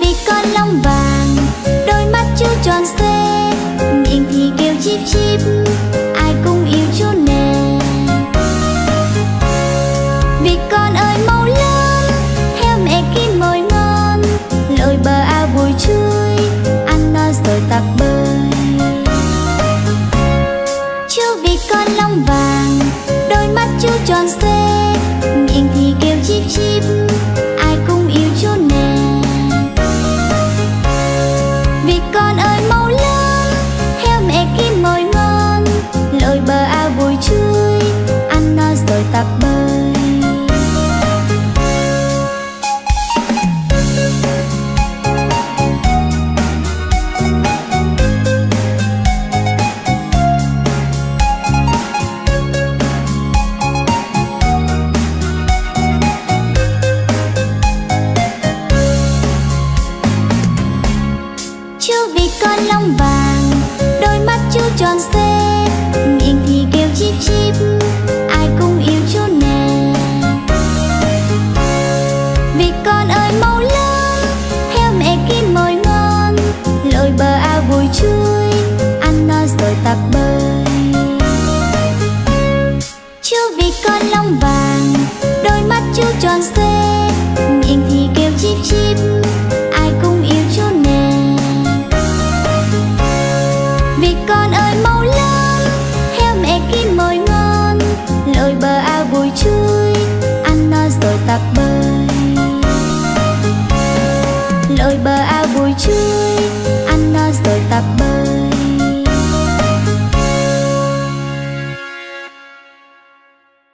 vì con lông vàng. Đôi mắt chú tròn xê miệng thì kêu chip chip, ai cũng yêu chú nè. Vì con ơi, mau lớn, theo mẹ khi mồi ngon, lội bờ ao bùi chui ăn no rồi tập bơi. Chú vì con lông vàng, đôi mắt chú tròn xê vì con ơi mau lớn heo mẹ kim mồi ngon lội bờ ao bùi chuối ăn no rồi tập bơi chú vịt con lông vàng, đôi mắt chú tròn xê miệng thì kêu chip chip ai cũng yêu chú nè. Vịt con ơi, mau lớn, theo mẹ kim mồi ngon, lội bờ ao bùi chui, ăn no rồi tập bơi chú vịt con lông vàng, đôi mắt chú tròn xê rồi tạt bơi. Lội bờ ao bùi chuối ăn no rồi tạt bơi.